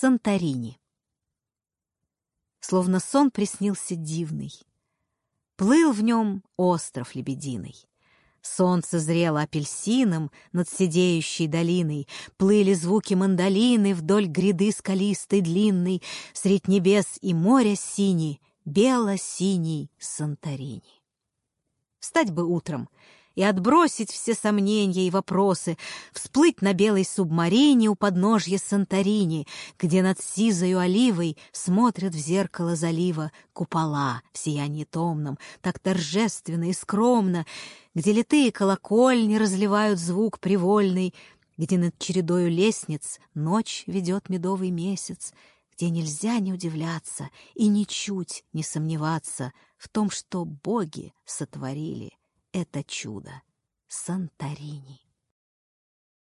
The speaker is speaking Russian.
Санторини. Словно сон приснился дивный. Плыл в нем остров лебединый. Солнце зрело апельсином над сидеющей долиной, Плыли звуки мандолины вдоль гряды скалистой длинной, Средь небес и моря синий, бело-синий Санторини. Встать бы утром — и отбросить все сомнения и вопросы, всплыть на белой субмарине у подножья Санторини, где над сизою оливой смотрят в зеркало залива купола в сиянии томном, так торжественно и скромно, где литые колокольни разливают звук привольный, где над чередою лестниц ночь ведет медовый месяц, где нельзя не удивляться и ничуть не сомневаться в том, что боги сотворили это чудо Санторини.